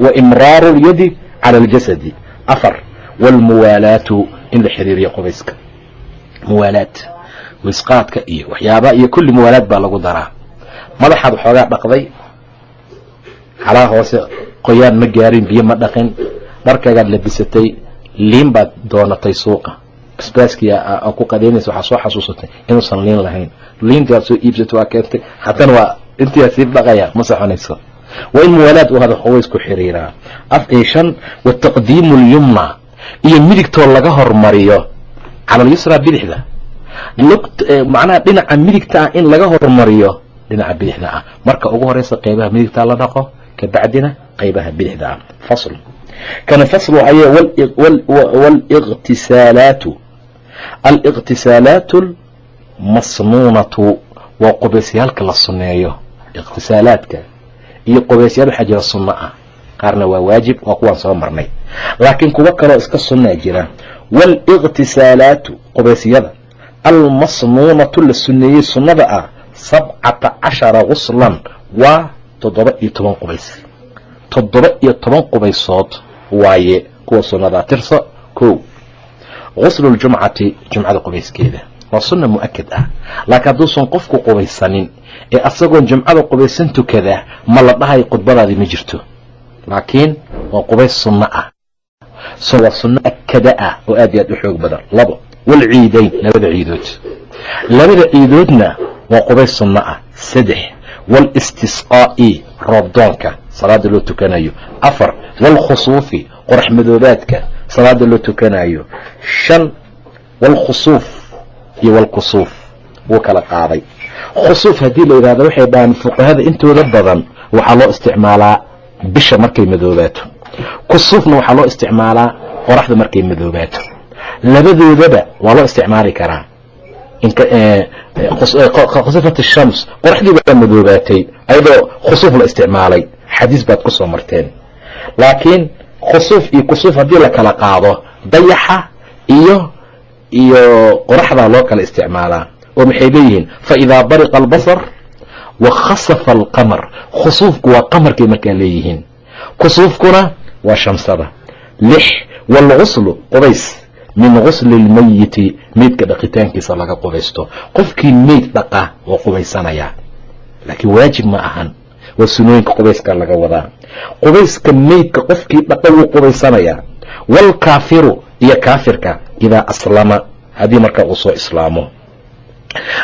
A: Wa imraaru lyadi cala aljasadi afar waalmuwaalaatu in la xiriiriyo qubayska. Muwaalaad wisqaadka iyo waxyaabaha iyo kulli muwaalaad baa lagu daraa. Madaxaad waxoogaa dhaqday xalaha hoose qoyaan ma gaarin biyo ma dhaqin. Dharkagaad labisatay liin baad doonatay suuqa. Basbaaskii ku qadaynaysa waxaa soo xasuusatay inuusan liin lahayn. Liintii soo iibsato waa keentay. Haddana waa intii sii dhaqaya ma soconayso waa in muwaalaad u hada qubays ku xiriiraa shan wa lyumna iyo midigtoo laga hormariyo. Cala alyusra bidixda. Macnaha dhinaca midigta ah in laga hormariyo dhinaca bidixda ah. Marka ugu horeysa qeybaha midigtaa la dhaqo kabacdina qeybaha bidixda. Ah fasl. Kana fasl waxaye wاliqtisaalaatu aliqtisaalaatu almasnuunatu waa qubaysyaalka la suneeyo iqtisaalaadka iyo qubaysyaal waxaa jira sunno ah. Qaarna waa waajib waa kuwaan soo marnay. Laakiin kuwo kaloo iska sunnaa jira. Wاliqtisaalaatu qubaysyada almasnuunatu la suneeyey sunnada ah sabcata cashara guslan. Waa toddoba iyo toban qubays. Toddoba iyo toban qubaysood waaye kuwa sunnadaa tirso ko guslu ljumcati jumcada qubayskeeda. Waa sunna mu'akad ah. Laakiin hadduusan qofku qubaysanin ee asagoon jumcada qubaysan tukada ma la dhahay khudbadaadii ma jirto. Laakiin waa qubays sunno ah. Waa sunno akada ah oo aad iyo aad u xoog badan. Labo walciidayn labada ciidood. Labada ciidoodna waa qubays sunno ah. Saddex walistisqaa'i roobdoonka salaada loo tukanayo afar waalkhusuufi qorax madoobaadka salaada loo tukanayo shan waalkhusuuf iyo waalkusuuf wuu kala qaaday khusuuf haddii la yidhahdo waxay dhahaan fuqahada intooda badan waxaa loo isticmaalaa bisha markay madoobaato kusuufna waxaa loo isticmaalaa qoraxda markay madoobaato labadoodaba waa loo isticmaali karaa khusufat shams qoraxdii baa madoobaatay ayadoo khusuuf la isticmaalay. Xadiis baad ku soo marteen. Laakiin khusuuf iyo kusuuf haddii la kala qaado dayaxa iyo iyo qoraxdaa loo kala isticmaalaa. Oo maxay leeyihiin faidaa bariqa albasar wa khasafa alqamar. Khusuufku waa qamarkay markaa leeyihiin. Kusuufkuna waa shamsada. Lix waalguslu qubays min gusli lmayiti meydka dhaqitaankiisa laga qubaysto. Qofkii meyd dhaqa waa qubaysanayaa. Laakiin waajib ma ahan. Waa sunooyinka qubayska laga wadaa. Qubayska meydka qofkii dhaqa wuu qubaysanayaa. Waalkaafiru iyo kaafirka idaa aslama haddii markaa uu soo islaamo.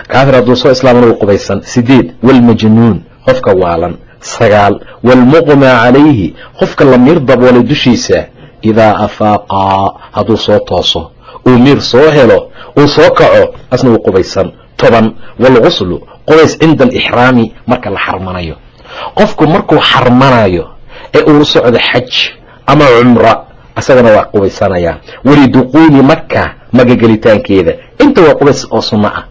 A: Kaafir hadduu soo islaamana wuu qubaysan. Sideed waalmajnuun qofka waalan. Sagaal waalmuqmaa calayhi qofka la miir daboolay dushiisa idaa afaaqaa hadduu soo tooso uu miir soo helo uu soo kaco asna wuu qubaysan toban waalguslu qubays cinda alixraami marka la xarmanayo qofku markuu xarmanayo ee uu socdo xaj ama cumra asagana waa qubaysanayaa waliduquuli maka magagelitaankeeda inta waa qubays oo sunno ah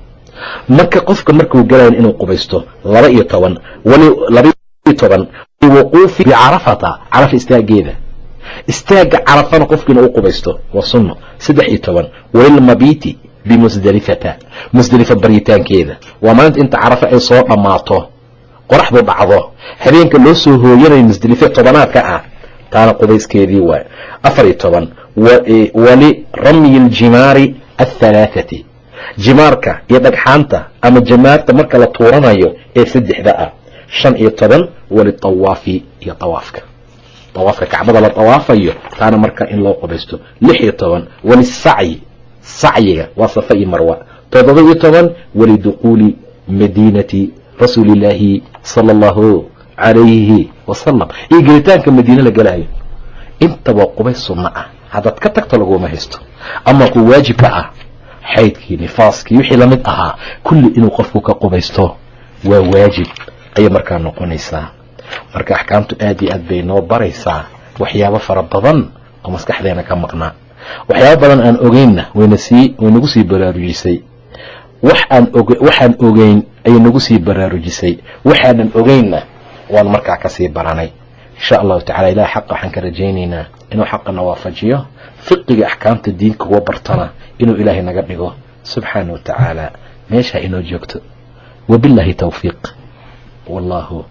A: marka qofka markuu galayan inuu qubaysto laba iyo toban labaiyo toban wuquufi bicarafata carafa istaageeda istaaga carafana qofkiina uu qubaysto waa sunno. Saddex iyo toban. Walilmabiiti bimusdelifata musdelifa baryitaankeeda. Waa maalinta inta carafa ay soo dhammaato. Qoraxdu dhacdo. Habeenka loo soo hooyanayo musdelife tobanaadka ah. Taana qubayskeedii waay afar iyo toban. Wali ramyi ljimaari athalaathati jimaarka iyo dhagxaanta ama jamaarta marka la tuuranayo ee saddexda ah. Shan iyo toban walitawaafi iyo tawaafka tawaafka kacbada la tawaafayo taana marka in loo qubaysto. Lix iyo toban walisacyi sacyiga waa safa iyo marwa. Toddoba iyo toban waliduquuli madiinati rasuulillaahi sala allahu calayhi wasalam iyo gelitaanka madiine la gelayo intaba qubays sunno ah haddaad ka tagto laguma haysto. Ama ku waajibka ah xaydkii nifaaskii wixii la mid ahaa kulli inuu qofku ka qubaysto waa waajib. Ayay markaa noqonaysaa marka axkaamtu aad iyo aad bay noo baraysaa waxyaabo fara badan oo maskaxdeena ka maqnaa. Waxyaabo badan aan ogeynna wayna sii way nagu sii baraarujisay waxaan ogeyn ayay nagu sii baraarujisay waxaanan ogeynna waan markaa ka sii baranay. Insha allahu tacala ilahi xaqa waxaan ka rajaynaynaa inuu xaqana waafajiyo fiqiga axkaamta diinka kuwa bartana inuu ilaahay naga dhigo. Subxaana wa tacaala meesha inoo joogto. Wabilaahi towfiiq wallahu